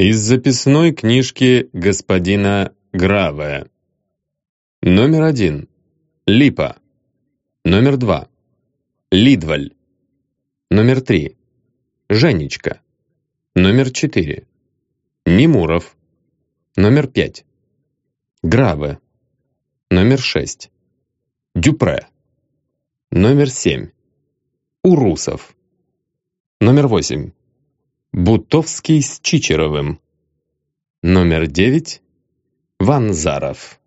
Из записной книжки господина Граве. Номер один. Липа. Номер два. Лидваль. Номер три. Женечка. Номер четыре. Немуров. Номер пять. Граве. Номер шесть. Дюпре. Номер семь. Урусов. Номер восемь. Бутовский с Чичеровым. Номер девять. Ванзаров.